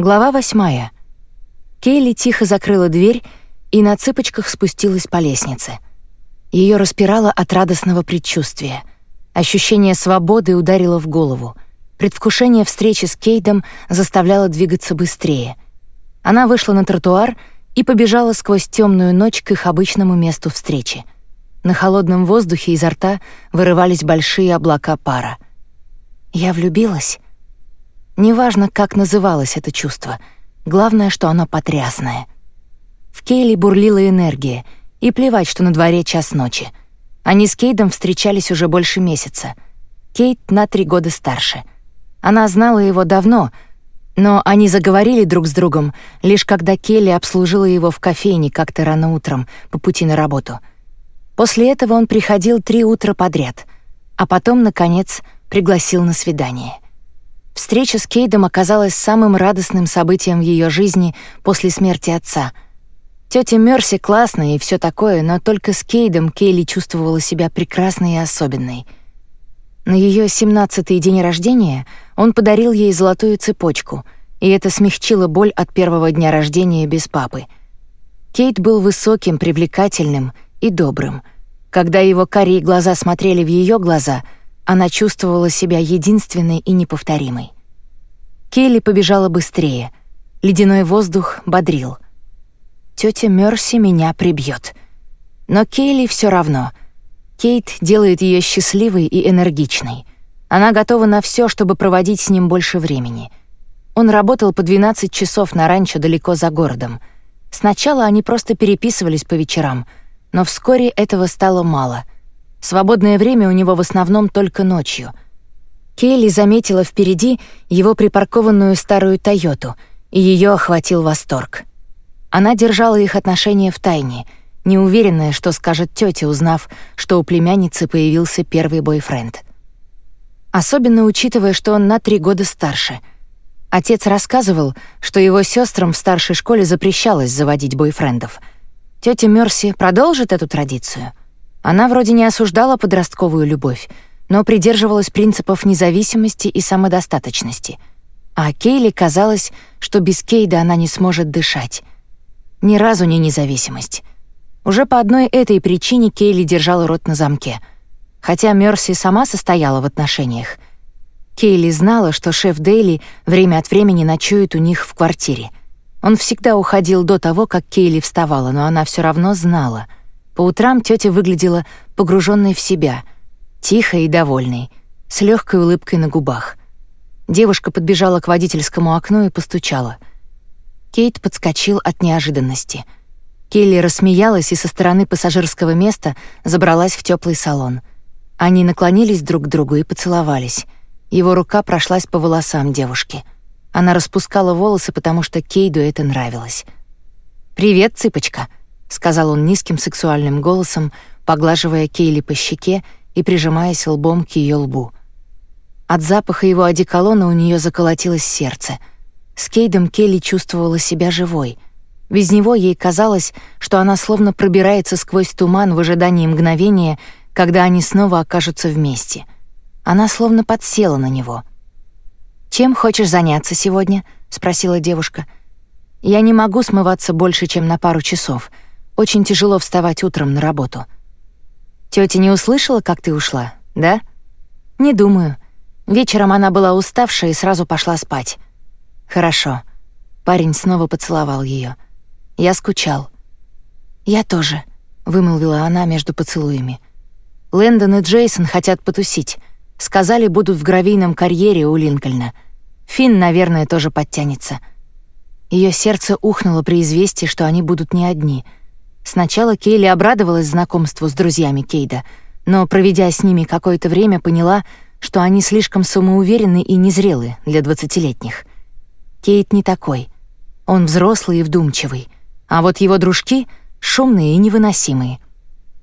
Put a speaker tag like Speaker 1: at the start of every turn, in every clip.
Speaker 1: Глава восьмая. Кейли тихо закрыла дверь и на цыпочках спустилась по лестнице. Ее распирало от радостного предчувствия. Ощущение свободы ударило в голову. Предвкушение встречи с Кейдом заставляло двигаться быстрее. Она вышла на тротуар и побежала сквозь темную ночь к их обычному месту встречи. На холодном воздухе изо рта вырывались большие облака пара. «Я влюбилась?» Неважно, как называлось это чувство, главное, что оно потрясное. В Кейли бурлила энергия, и плевать, что на дворе час ночи. Они с Кейдом встречались уже больше месяца. Кейт на три года старше. Она знала его давно, но они заговорили друг с другом, лишь когда Келли обслужила его в кофейне как-то рано утром по пути на работу. После этого он приходил три утра подряд, а потом, наконец, пригласил на свидание — Встреча с Кейдом оказалась самым радостным событием в ее жизни после смерти отца. Тетя Мерси классная и все такое, но только с Кейдом Кейли чувствовала себя прекрасной и особенной. На ее семнадцатый день рождения он подарил ей золотую цепочку, и это смягчило боль от первого дня рождения без папы. Кейт был высоким, привлекательным и добрым. Когда его карие глаза смотрели в ее глаза — она чувствовала себя единственной и неповторимой. Келли побежала быстрее. Ледяной воздух бодрил. Тетя Мерси меня прибьет. Но Кейли все равно. Кейт делает ее счастливой и энергичной. Она готова на все, чтобы проводить с ним больше времени. Он работал по 12 часов на ранчо далеко за городом. Сначала они просто переписывались по вечерам, но вскоре этого стало мало — Свободное время у него в основном только ночью. Келли заметила впереди его припаркованную старую «Тойоту», и ее охватил восторг. Она держала их отношения в тайне, неуверенная, что скажет тете, узнав, что у племянницы появился первый бойфренд. Особенно учитывая, что он на три года старше. Отец рассказывал, что его сестрам в старшей школе запрещалось заводить бойфрендов. Тетя Мерси продолжит эту традицию — она вроде не осуждала подростковую любовь, но придерживалась принципов независимости и самодостаточности. А Кейли казалось, что без Кейда она не сможет дышать. Ни разу не независимость. Уже по одной этой причине Кейли держала рот на замке. Хотя Мерси сама состояла в отношениях. Кейли знала, что шеф Дейли время от времени ночует у них в квартире. Он всегда уходил до того, как Кейли вставала, но она все равно знала — по утрам тетя выглядела погруженной в себя, тихой и довольной, с легкой улыбкой на губах. Девушка подбежала к водительскому окну и постучала. Кейт подскочил от неожиданности. Келли рассмеялась и со стороны пассажирского места забралась в теплый салон. Они наклонились друг к другу и поцеловались. Его рука прошлась по волосам девушки. Она распускала волосы, потому что Кейду это нравилось. «Привет, цыпочка», сказал он низким сексуальным голосом, поглаживая Кейли по щеке и прижимаясь лбом к ее лбу. От запаха его одеколона у нее заколотилось сердце. С Кейдом Келли чувствовала себя живой. Без него ей казалось, что она словно пробирается сквозь туман в ожидании мгновения, когда они снова окажутся вместе. Она словно подсела на него. «Чем хочешь заняться сегодня?» — спросила девушка. «Я не могу смываться больше, чем на пару часов», очень тяжело вставать утром на работу. Тётя не услышала, как ты ушла, да? Не думаю. Вечером она была уставшая и сразу пошла спать. Хорошо. Парень снова поцеловал её. Я скучал. Я тоже, вымолвила она между поцелуями. Лэндон и Джейсон хотят потусить. Сказали, будут в гравийном карьере у Линкольна. Финн, наверное, тоже подтянется. Её сердце ухнуло при известии, что они будут не одни — Сначала Кейли обрадовалась знакомству с друзьями Кейда, но, проведя с ними какое-то время, поняла, что они слишком самоуверенны и незрелы для двадцатилетних. Кейт не такой. Он взрослый и вдумчивый, а вот его дружки — шумные и невыносимые.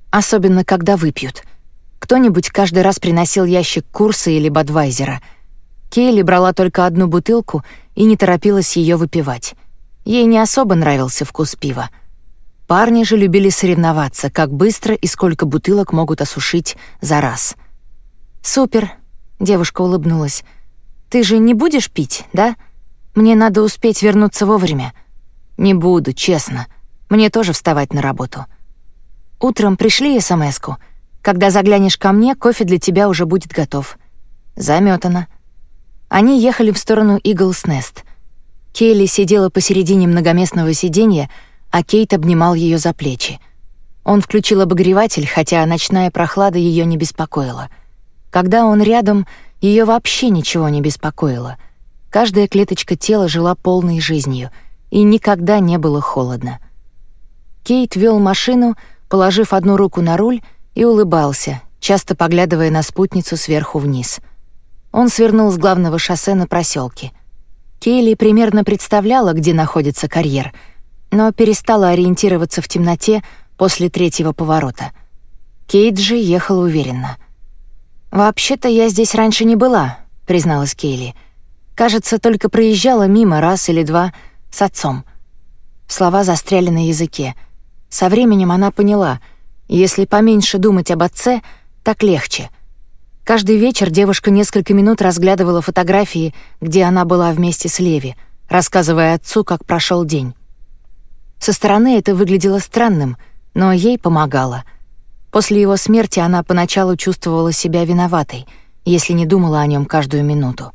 Speaker 1: Особенно, когда выпьют. Кто-нибудь каждый раз приносил ящик курса или бадвайзера. Кейли брала только одну бутылку и не торопилась ее выпивать. Ей не особо нравился вкус пива — Парни же любили соревноваться, как быстро и сколько бутылок могут осушить за раз. «Супер», — девушка улыбнулась. «Ты же не будешь пить, да? Мне надо успеть вернуться вовремя. Не буду, честно. Мне тоже вставать на работу. Утром пришли СМСку. Когда заглянешь ко мне, кофе для тебя уже будет готов. Заметано. Они ехали в сторону Иглс Нест. Кейли сидела посередине многоместного сиденья, а Кейт обнимал ее за плечи. Он включил обогреватель, хотя ночная прохлада ее не беспокоила. Когда он рядом, ее вообще ничего не беспокоило. Каждая клеточка тела жила полной жизнью, и никогда не было холодно. Кейт вел машину, положив одну руку на руль, и улыбался, часто поглядывая на спутницу сверху вниз. Он свернул с главного шоссе на проселке. Кейли примерно представляла, где находится карьер, но перестала ориентироваться в темноте, после третьего поворота. Кейт же ехала уверенно. «Вообще-то я здесь раньше не была», — призналась Кейли. «Кажется, только проезжала мимо раз или два с отцом». Слова застряли на языке. Со временем она поняла, если поменьше думать об отце, так легче. Каждый вечер девушка несколько минут разглядывала фотографии, где она была вместе с Леви, рассказывая отцу, как прошел день. Со стороны это выглядело странным — но ей помогало. После его смерти она поначалу чувствовала себя виноватой, если не думала о нем каждую минуту.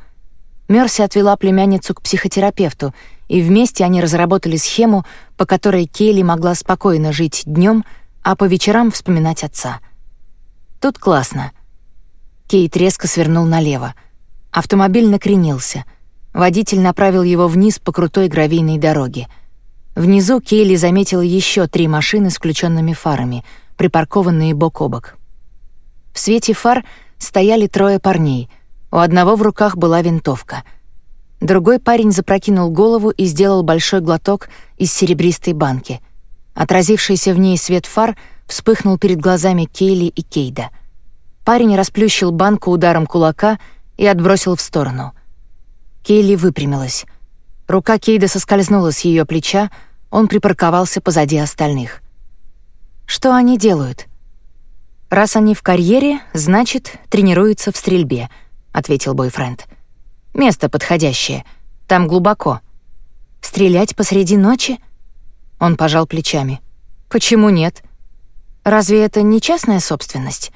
Speaker 1: Мерси отвела племянницу к психотерапевту, и вместе они разработали схему, по которой Кейли могла спокойно жить днем, а по вечерам вспоминать отца. Тут классно. Кейт резко свернул налево. Автомобиль накренился. Водитель направил его вниз по крутой гравийной дороге — Внизу Кейли заметила еще три машины с включенными фарами, припаркованные бок о бок. В свете фар стояли трое парней. У одного в руках была винтовка. Другой парень запрокинул голову и сделал большой глоток из серебристой банки. Отразившийся в ней свет фар вспыхнул перед глазами Кейли и Кейда. Парень расплющил банку ударом кулака и отбросил в сторону. Кейли выпрямилась. Рука Кейда соскользнула с ее плеча, он припарковался позади остальных. Что они делают? Раз они в карьере, значит, тренируются в стрельбе, ответил бойфренд. Место подходящее. Там глубоко. Стрелять посреди ночи? Он пожал плечами. Почему нет? Разве это не частная собственность?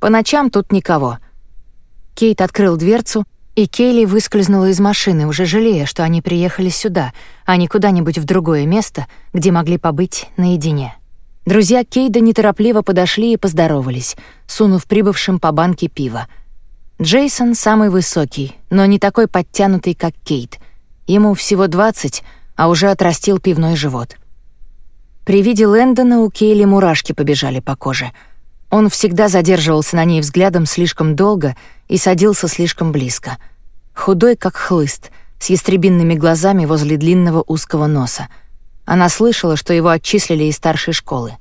Speaker 1: По ночам тут никого. Кейт открыл дверцу, и Кейли выскользнула из машины, уже жалея, что они приехали сюда, а не куда-нибудь в другое место, где могли побыть наедине. Друзья Кейда неторопливо подошли и поздоровались, сунув прибывшим по банке пива. Джейсон самый высокий, но не такой подтянутый, как Кейт. Ему всего 20, а уже отрастил пивной живот. При виде Лэндона у Кейли мурашки побежали по коже. Он всегда задерживался на ней взглядом слишком долго — и садился слишком близко. Худой, как хлыст, с ястребинными глазами возле длинного узкого носа. Она слышала, что его отчислили из старшей школы.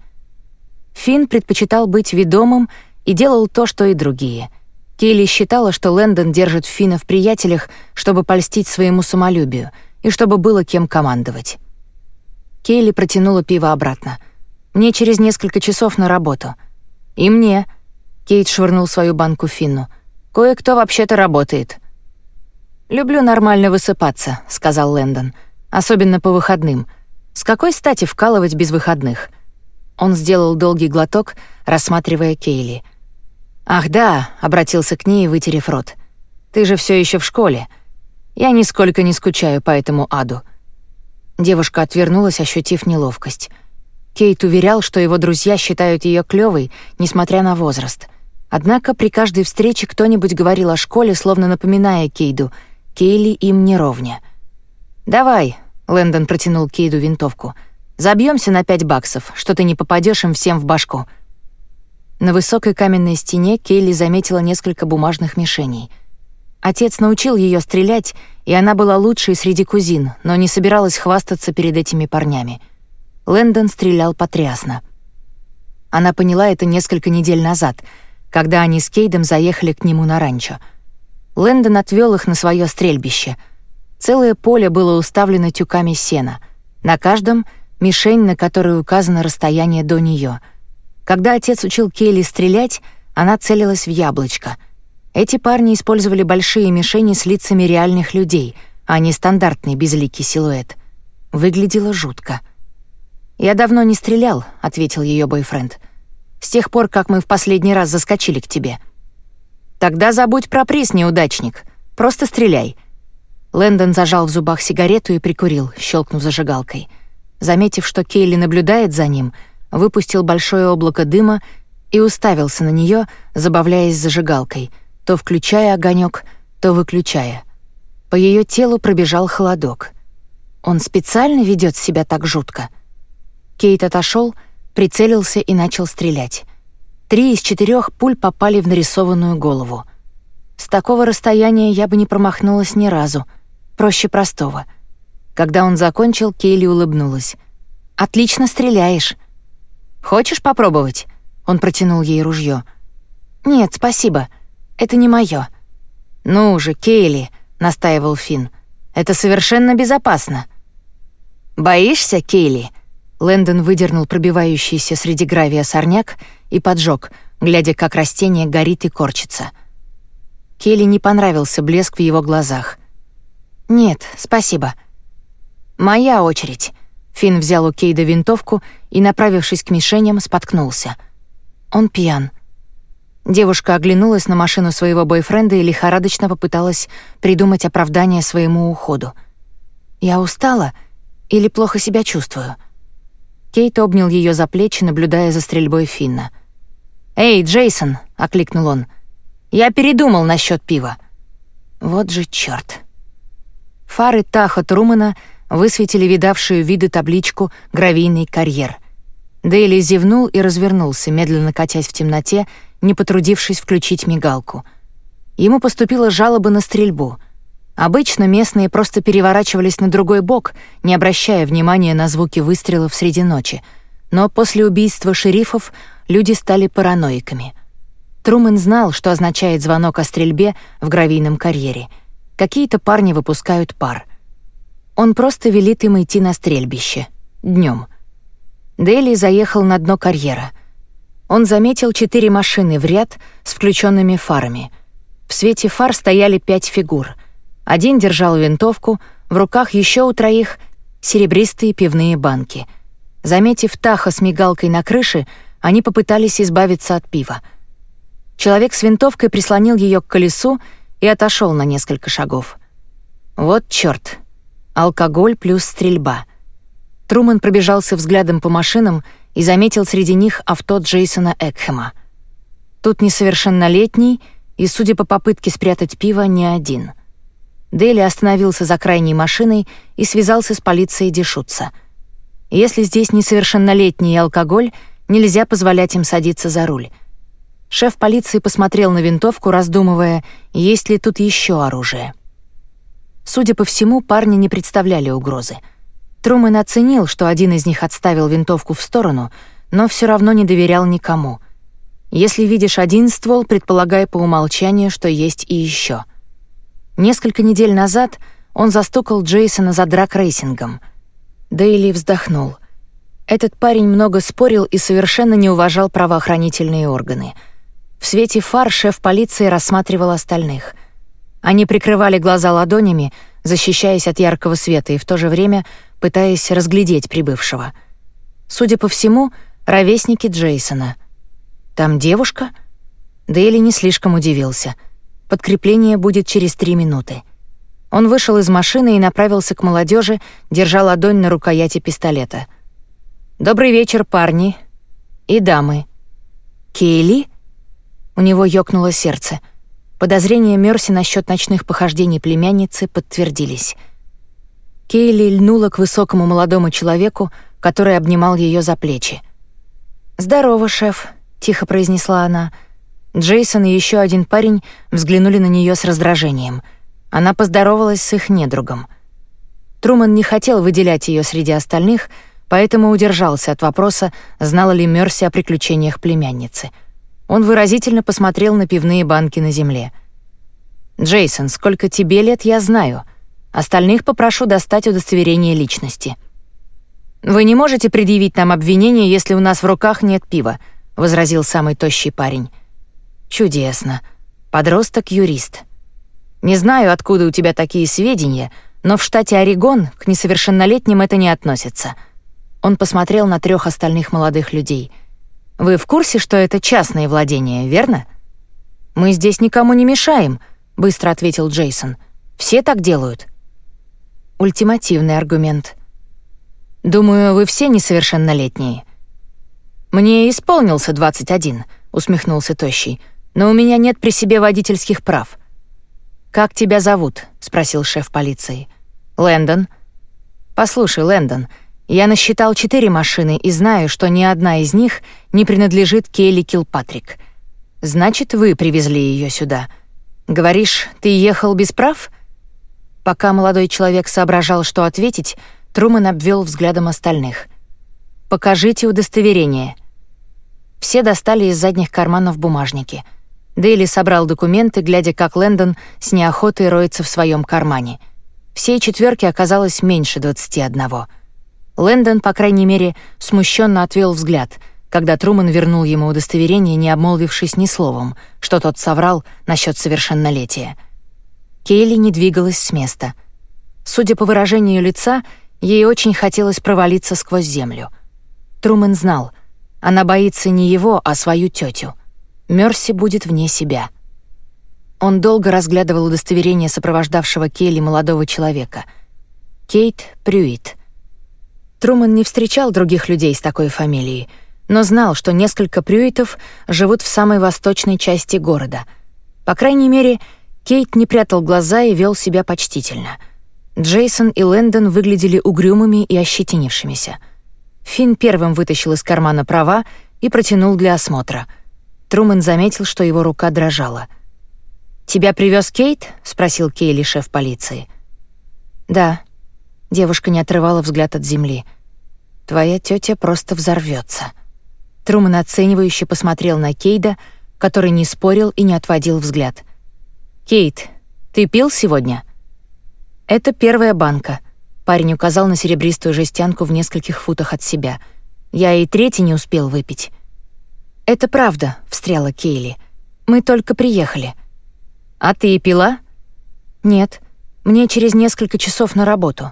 Speaker 1: Финн предпочитал быть ведомым и делал то, что и другие. Кейли считала, что Лэндон держит Фина в приятелях, чтобы польстить своему самолюбию и чтобы было кем командовать. Кейли протянула пиво обратно. «Мне через несколько часов на работу». «И мне». Кейт швырнул свою банку Финну. Кое-кто вообще-то работает». «Люблю нормально высыпаться», — сказал Лэндон. «Особенно по выходным. С какой стати вкалывать без выходных?» Он сделал долгий глоток, рассматривая Кейли. «Ах да», — обратился к ней, вытерев рот. «Ты же все еще в школе. Я нисколько не скучаю по этому аду». Девушка отвернулась, ощутив неловкость. Кейт уверял, что его друзья считают ее клёвой, несмотря на возраст — Однако при каждой встрече кто-нибудь говорил о школе, словно напоминая Кейду, Кейли им не ровня. «Давай», — Лэндон протянул Кейду винтовку, «забьемся на пять баксов, что ты не попадешь им всем в башку». На высокой каменной стене Кейли заметила несколько бумажных мишеней. Отец научил ее стрелять, и она была лучшей среди кузин, но не собиралась хвастаться перед этими парнями. Лэндон стрелял потрясно. Она поняла это несколько недель назад — когда они с Кейдом заехали к нему на ранчо. Лэндон отвел их на свое стрельбище. Целое поле было уставлено тюками сена. На каждом — мишень, на которой указано расстояние до нее. Когда отец учил Кейли стрелять, она целилась в яблочко. Эти парни использовали большие мишени с лицами реальных людей, а не стандартный безликий силуэт. Выглядело жутко. «Я давно не стрелял», — ответил ее бойфренд. «С тех пор, как мы в последний раз заскочили к тебе». «Тогда забудь про приз, неудачник. Просто стреляй». Лэндон зажал в зубах сигарету и прикурил, щелкнув зажигалкой. Заметив, что Кейли наблюдает за ним, выпустил большое облако дыма и уставился на нее, забавляясь зажигалкой, то включая огонек, то выключая. По ее телу пробежал холодок. Он специально ведет себя так жутко. Кейт отошел, прицелился и начал стрелять. Три из четырех пуль попали в нарисованную голову. С такого расстояния я бы не промахнулась ни разу. Проще простого. Когда он закончил, Кейли улыбнулась. «Отлично стреляешь». «Хочешь попробовать?» Он протянул ей ружье. «Нет, спасибо. Это не мое. «Ну же, Кейли», — настаивал Финн. «Это совершенно безопасно». «Боишься, Кейли?» Лэндон выдернул пробивающийся среди гравия сорняк и поджег, глядя, как растение горит и корчится. Келли не понравился блеск в его глазах. «Нет, спасибо». «Моя очередь». Финн взял у Кейда винтовку и, направившись к мишеням, споткнулся. Он пьян. Девушка оглянулась на машину своего бойфренда и лихорадочно попыталась придумать оправдание своему уходу. «Я устала или плохо себя чувствую?» Кейт обнял ее за плечи, наблюдая за стрельбой Финна. «Эй, Джейсон!» — окликнул он. «Я передумал насчет пива». Вот же чёрт. Фары Таха Трумана высветили видавшую виды табличку «Гравийный карьер». Дейли зевнул и развернулся, медленно катясь в темноте, не потрудившись включить мигалку. Ему поступила жалоба на стрельбу. Обычно местные просто переворачивались на другой бок, не обращая внимания на звуки выстрелов среди ночи. Но после убийства шерифов люди стали параноиками. Трумэн знал, что означает звонок о стрельбе в гравийном карьере. Какие-то парни выпускают пар. Он просто велит им идти на стрельбище. днем. Дели заехал на дно карьера. Он заметил четыре машины в ряд с включенными фарами. В свете фар стояли пять фигур — один держал винтовку, в руках еще у троих серебристые пивные банки. Заметив Таха с мигалкой на крыше, они попытались избавиться от пива. Человек с винтовкой прислонил ее к колесу и отошел на несколько шагов. Вот чёрт. Алкоголь плюс стрельба. Труман пробежался взглядом по машинам и заметил среди них авто Джейсона Экхема. Тут несовершеннолетний и, судя по попытке спрятать пиво, не один. Дели остановился за крайней машиной и связался с полицией Дешутца. Если здесь несовершеннолетний алкоголь, нельзя позволять им садиться за руль. Шеф полиции посмотрел на винтовку, раздумывая, есть ли тут еще оружие. Судя по всему, парни не представляли угрозы. Трумэн оценил, что один из них отставил винтовку в сторону, но все равно не доверял никому. Если видишь один ствол, предполагай по умолчанию, что есть и еще — Несколько недель назад он застукал Джейсона за драк-рейсингом. Дейли вздохнул. Этот парень много спорил и совершенно не уважал правоохранительные органы. В свете фар шеф полиции рассматривал остальных. Они прикрывали глаза ладонями, защищаясь от яркого света и в то же время пытаясь разглядеть прибывшего. Судя по всему, ровесники Джейсона. «Там девушка?» Дейли не слишком удивился — Подкрепление будет через три минуты. Он вышел из машины и направился к молодежи, держа ладонь на рукояти пистолета. «Добрый вечер, парни и дамы». «Кейли?» У него ёкнуло сердце. Подозрения Мерси насчет ночных похождений племянницы подтвердились. Кейли льнула к высокому молодому человеку, который обнимал ее за плечи. «Здорово, шеф», — тихо произнесла она, — Джейсон и еще один парень взглянули на нее с раздражением. Она поздоровалась с их недругом. Труман не хотел выделять ее среди остальных, поэтому удержался от вопроса, знала ли Мерси о приключениях племянницы. Он выразительно посмотрел на пивные банки на земле. «Джейсон, сколько тебе лет, я знаю. Остальных попрошу достать удостоверение личности». «Вы не можете предъявить нам обвинение, если у нас в руках нет пива», — возразил самый тощий парень. «Чудесно. Подросток-юрист. Не знаю, откуда у тебя такие сведения, Но в штате Орегон к несовершеннолетним это не относится. Он посмотрел на трех остальных молодых людей. «Вы в курсе, что это частное владение, верно?» «Мы здесь никому не мешаем», — быстро ответил Джейсон. «Все так делают». Ультимативный аргумент. «Думаю, вы все несовершеннолетние». «Мне исполнился 21», — усмехнулся Тощий, «но у меня нет при себе водительских прав». «Как тебя зовут?» — спросил шеф полиции. «Лэндон». «Послушай, Лэндон, я насчитал четыре машины и знаю, что ни одна из них не принадлежит Келли Килпатрик. Значит, вы привезли ее сюда. Говоришь, ты ехал без прав?» Пока молодой человек соображал, что ответить, Трумэн обвел взглядом остальных. «Покажите удостоверение». Все достали из задних карманов бумажники. Дейли собрал документы, глядя, как Лэндон с неохотой роется в своем кармане. Всей четверки оказалось меньше двадцати одного. Лэндон, по крайней мере, смущенно отвел взгляд, когда Трумэн вернул ему удостоверение, не обмолвившись ни словом, что тот соврал насчет совершеннолетия — Кейли не двигалась с места. Судя по выражению лица, ей очень хотелось провалиться сквозь землю. Трумэн знал, она боится не его, а свою тетю. Мерси будет вне себя. Он долго разглядывал удостоверение сопровождавшего Келли молодого человека. Кейт Прюит. Трумэн не встречал других людей с такой фамилией, но знал, что несколько Прюитов живут в самой восточной части города. По крайней мере, Кейт не прятал глаза и вел себя почтительно. Джейсон и Лэндон выглядели угрюмыми и ощетинившимися. Финн первым вытащил из кармана права и протянул для осмотра. Трумэн заметил, что его рука дрожала. «Тебя привез Кейт?» — спросил Кейли, шеф полиции. «Да». Девушка не отрывала взгляд от земли. «Твоя тетя просто взорвется. Трумэн оценивающе посмотрел на Кейда, который не спорил и не отводил взгляд. «Кейт, ты пил сегодня?» «Это первая банка», — парень указал на серебристую жестянку в нескольких футах от себя. «Я и третий не успел выпить». «Это правда», — встряла Кейли. «Мы только приехали». «А ты пила?» «Нет, мне через несколько часов на работу».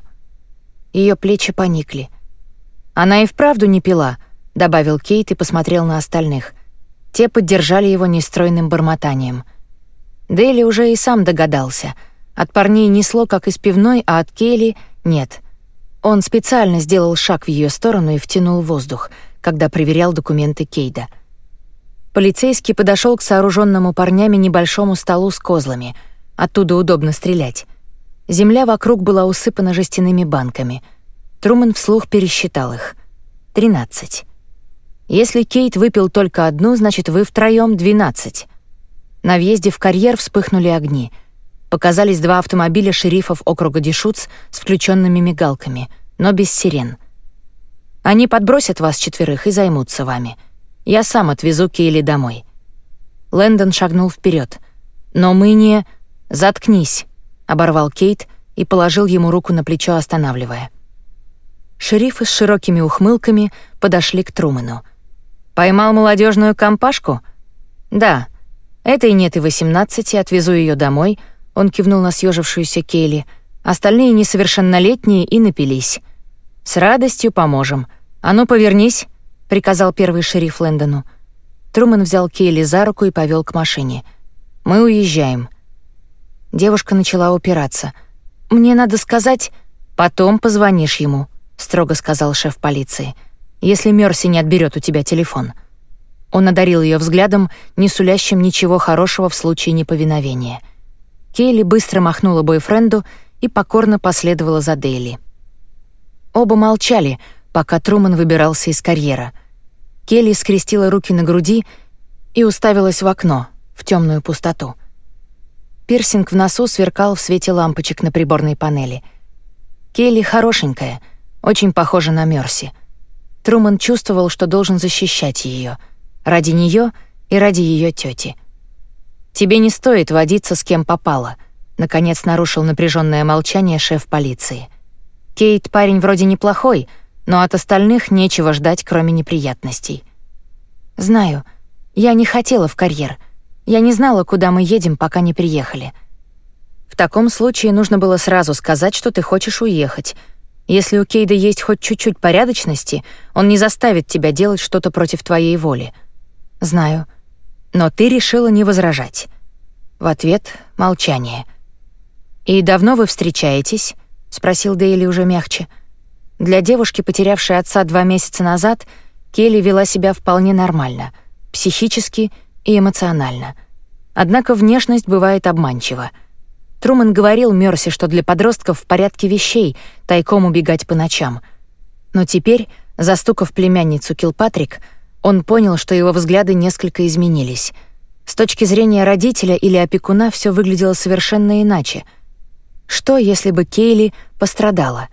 Speaker 1: Ее плечи поникли. «Она и вправду не пила», — добавил Кейт и посмотрел на остальных. Те поддержали его нестройным бормотанием — Дейли уже и сам догадался. От парней несло, как из пивной, а от Кейли — нет. Он специально сделал шаг в ее сторону и втянул воздух, когда проверял документы Кейда. Полицейский подошел к сооруженному парнями небольшому столу с козлами. Оттуда удобно стрелять. Земля вокруг была усыпана жестяными банками. Трумэн вслух пересчитал их. «Тринадцать». Если Кейт выпил только одну, значит, вы втроем двенадцать. На въезде в карьер вспыхнули огни. Показались два автомобиля шерифов округа Дишуц с включенными мигалками, но без сирен. Они подбросят вас четверых и займутся вами. Я сам отвезу Кейли домой. Лэндон шагнул вперед. Но мы не... Заткнись, оборвал Кейт и положил ему руку на плечо, останавливая. Шерифы с широкими ухмылками подошли к Трумэну. «Поймал молодежную компашку?» «Да, Этой нет и восемнадцати, отвезу ее домой. Он кивнул на съежившуюся Кейли. Остальные несовершеннолетние и напились. С радостью поможем. А ну повернись, приказал первый шериф Лэндону. Трумэн взял Кейли за руку и повел к машине. Мы уезжаем. Девушка начала упираться. Мне надо сказать, потом позвонишь ему, строго сказал шеф полиции. Если Мерси не отберет у тебя телефон. Он одарил ее взглядом, не сулящим ничего хорошего в случае неповиновения. Кейли быстро махнула бойфренду и покорно последовала за Дейли. Оба молчали, пока Труман выбирался из карьера. Келли скрестила руки на груди и уставилась в окно, в темную пустоту. Пирсинг в носу сверкал в свете лампочек на приборной панели. Келли хорошенькая, очень похожа на Мерси. Труман чувствовал, что должен защищать ее — Ради нее и ради ее тети. Тебе не стоит водиться с кем попало, наконец нарушил напряженное молчание шеф полиции. Кейт парень вроде неплохой, но от остальных нечего ждать, кроме неприятностей. Знаю. Я не хотела в карьер. Я не знала, куда мы едем, пока не приехали. В таком случае нужно было сразу сказать, что ты хочешь уехать. Если у Кейда есть хоть чуть-чуть порядочности, он не заставит тебя делать что-то против твоей воли. Знаю. Но ты решила не возражать. В ответ — молчание. «И давно вы встречаетесь?» — спросил Дейли уже мягче. Для девушки, потерявшей отца два месяца назад, Келли вела себя вполне нормально, психически и эмоционально. Однако внешность бывает обманчива. Труман говорил Мёрси, что для подростков в порядке вещей тайком убегать по ночам. Но теперь, застукав племянницу Килпатрик, он понял, что его взгляды несколько изменились. С точки зрения родителя или опекуна все выглядело совершенно иначе — что, если бы Кейли пострадала?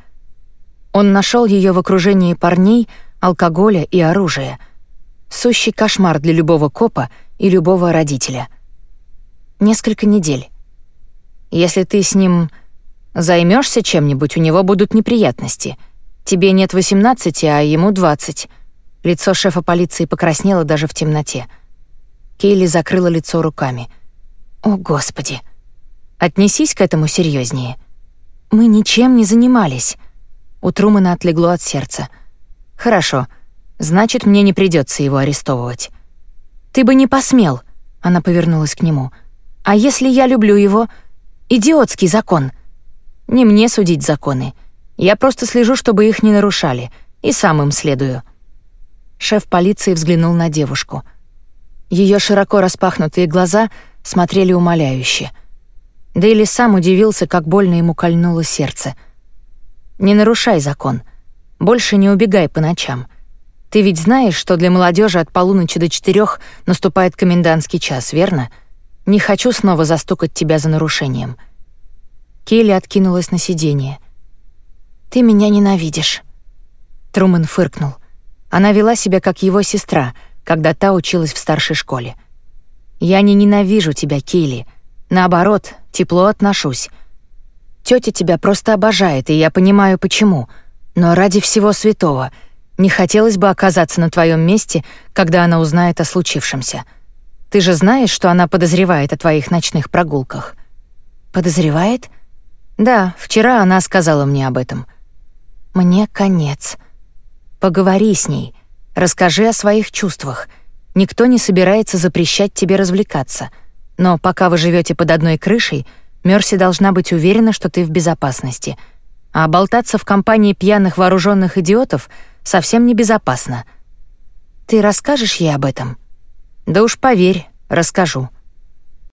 Speaker 1: Он нашел ее в окружении парней, алкоголя и оружия. Сущий кошмар для любого копа и любого родителя. Несколько недель. Если ты с ним займешься чем-нибудь, у него будут неприятности. Тебе нет 18, а ему 20. Лицо шефа полиции покраснело даже в темноте. Кейли закрыла лицо руками. «О, Господи!» Отнесись к этому серьезнее. Мы ничем не занимались. У Трумана отлегло от сердца. Хорошо. Значит, мне не придется его арестовывать. Ты бы не посмел. Она повернулась к нему. А если я люблю его? Идиотский закон. Не мне судить законы. Я просто слежу, чтобы их не нарушали, и сам им следую. Шеф полиции взглянул на девушку. Ее широко распахнутые глаза смотрели умоляюще — Дейли сам удивился, как больно ему кольнуло сердце. «Не нарушай закон. Больше не убегай по ночам. Ты ведь знаешь, что для молодежи от полуночи до четырех наступает комендантский час, верно? Не хочу снова застукать тебя за нарушением». Келли откинулась на сиденье. «Ты меня ненавидишь». Трумэн фыркнул. Она вела себя как его сестра, когда та училась в старшей школе. «Я не ненавижу тебя, Келли. Наоборот, тепло отношусь. Тётя тебя просто обожает, и я понимаю, почему. Но ради всего святого, не хотелось бы оказаться на твоем месте, когда она узнает о случившемся. Ты же знаешь, что она подозревает о твоих ночных прогулках. Подозревает? Да, вчера она сказала мне об этом. Мне конец. Поговори с ней, расскажи о своих чувствах. Никто не собирается запрещать тебе развлекаться — но пока вы живете под одной крышей, Мерси должна быть уверена, что ты в безопасности. А болтаться в компании пьяных вооруженных идиотов совсем не безопасно. Ты расскажешь ей об этом? Да уж поверь, расскажу.